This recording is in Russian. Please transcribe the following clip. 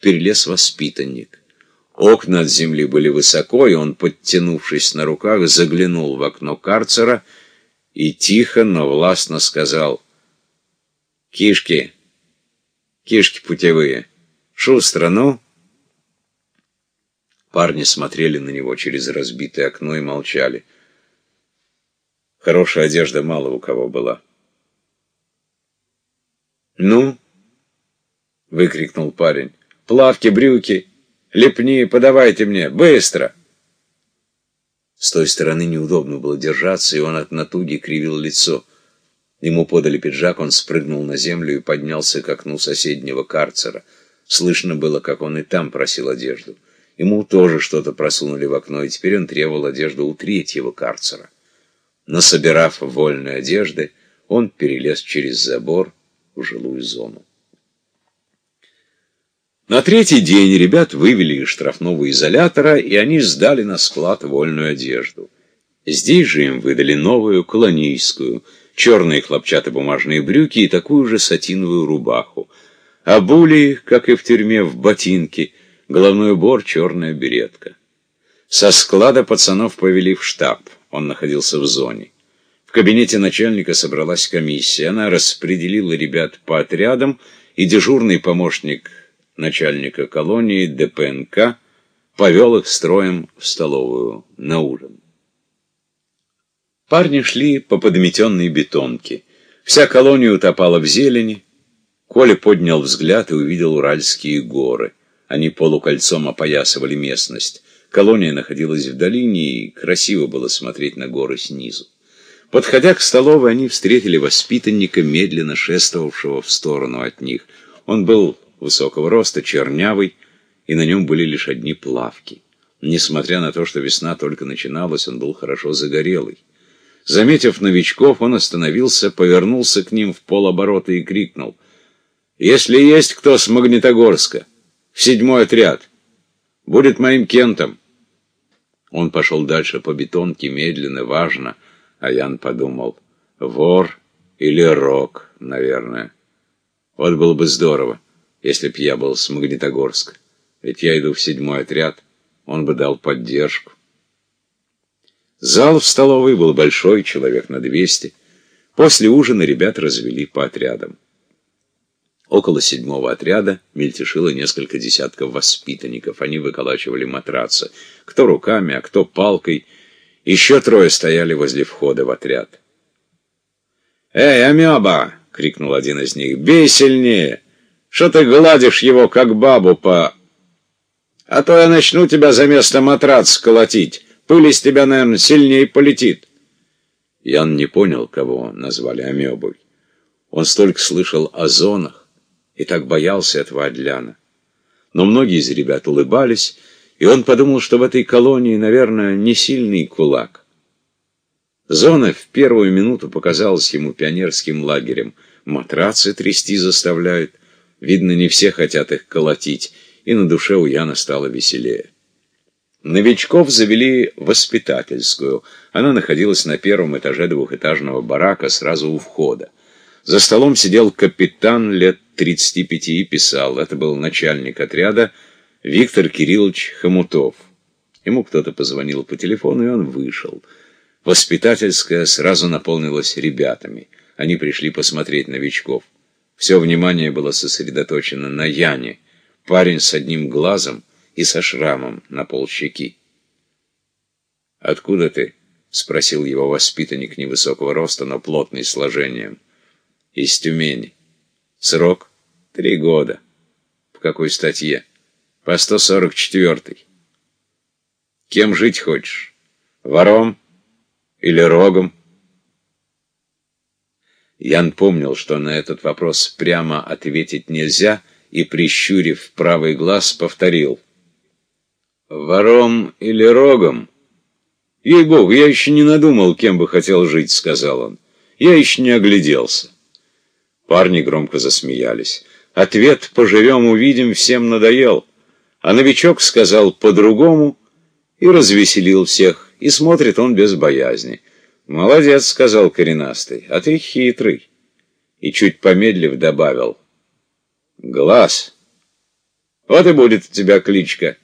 перелез воспитанник. Окна от земли были высоко, и он, подтянувшись на руках, заглянул в окно карцера и тихо, но властно сказал «Кишки, кишки путевые, шустро, ну!» Парни смотрели на него через разбитое окно и молчали. Хорошая одежда мало у кого была. «Ну?» — выкрикнул парень. «Плавки, брюки, лепни, подавайте мне, быстро!» С той стороны неудобно было держаться, и он от натуги кривил лицо. Ему подали пиджак, он спрыгнул на землю и поднялся к окну соседнего карцера. Слышно было, как он и там просил одежду. Ему тоже что-то просунули в окно, и теперь он требовал одежду у третьего карцера. Насобирав вольной одежды, он перелез через забор в жилую зону. На третий день ребят вывели из штрафного изолятора, и они сдали на склад вольную одежду. Здесь же им выдали новую колонийскую, черные хлопчатобумажные брюки и такую же сатиновую рубаху. Обули, как и в тюрьме, в ботинки, головной убор, черная беретка. Со склада пацанов повели в штаб, он находился в зоне. В кабинете начальника собралась комиссия. Она распределила ребят по отрядам, и дежурный помощник начальника колонии ДПНК повел их строем в столовую на ужин. Парни шли по подметенной бетонке. Вся колония утопала в зелени. Коля поднял взгляд и увидел Уральские горы. Они полукольцом опоясывали местность. Колония находилась в долине, и красиво было смотреть на горы снизу. Подходя к столовой, они встретили воспитанника, медленно шествовавшего в сторону от них. Он был высокого роста, чернявый, и на нем были лишь одни плавки. Несмотря на то, что весна только начиналась, он был хорошо загорелый. Заметив новичков, он остановился, повернулся к ним в полоборота и крикнул. «Если есть кто с Магнитогорска, в седьмой отряд, будет моим кентом». Он пошел дальше по бетонке, медленно, важно, — а Ян подумал, вор или рок, наверное. Вот было бы здорово, если б я был с Магнитогорска. Ведь я иду в седьмой отряд, он бы дал поддержку. Зал в столовой был большой, человек на двести. После ужина ребят развели по отрядам. Около седьмого отряда мельтешило несколько десятков воспитанников. Они выколачивали матрацы. Кто руками, а кто палкой — еще трое стояли возле входа в отряд. «Эй, амеба!» — крикнул один из них. «Бей сильнее! Что ты гладишь его, как бабу по... А то я начну тебя за место матрац колотить. Пыль из тебя, наверное, сильнее полетит». Ян не понял, кого назвали амебой. Он столько слышал о зонах и так боялся этого Адляна. Но многие из ребят улыбались, и он подумал, что в этой колонии, наверное, не сильный кулак. Зона в первую минуту показалась ему пионерским лагерем. Матрацы трясти заставляют. Видно, не все хотят их колотить, и на душе у Яна стало веселее. Новичков завели воспитательскую. Она находилась на первом этаже двухэтажного барака сразу у входа. За столом сидел капитан лет 35 и писал. Это был начальник отряда, Виктор Кириллович Хомутов. Ему кто-то позвонил по телефону, и он вышел. Воспитательская сразу наполнилась ребятами. Они пришли посмотреть новичков. Все внимание было сосредоточено на Яне, парень с одним глазом и со шрамом на полщеки. «Откуда ты?» — спросил его воспитанник невысокого роста, но плотный сложением. «Из Тюмени. Срок? Три года. В какой статье?» по 144-й. Кем жить хочешь? Вором или рогом? Ян помнил, что на этот вопрос прямо ответить нельзя, и, прищурив правый глаз, повторил. «Вором или рогом?» «Ей-богу, я еще не надумал, кем бы хотел жить», — сказал он. «Я еще не огляделся». Парни громко засмеялись. Ответ «поживем, увидим» всем надоел. А новичок сказал по-другому и развеселил всех, и смотрит он без боязни. «Молодец», — сказал коренастый, — «а ты хитрый». И чуть помедлив добавил. «Глаз». Вот и будет у тебя кличка.